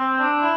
Bye.